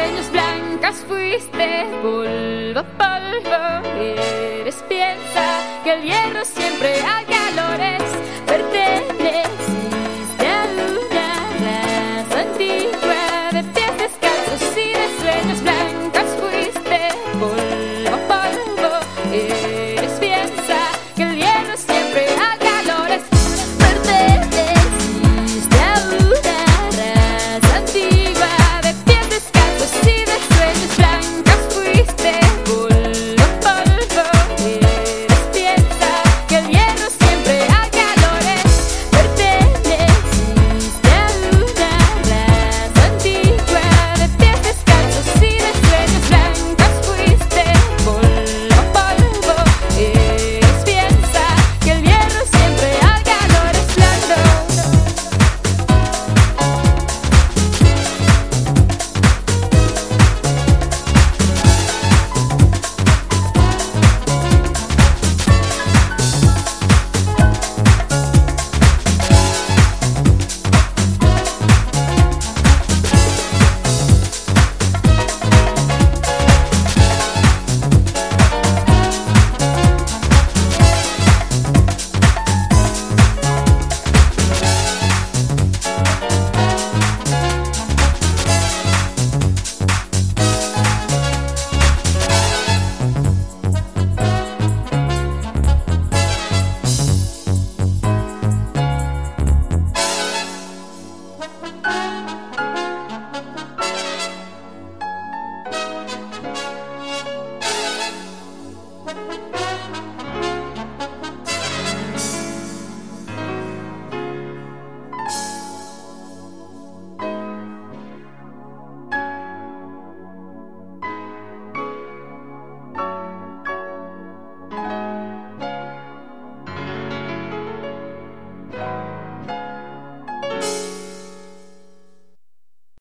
sueños blancos fuiste polvo,